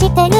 してる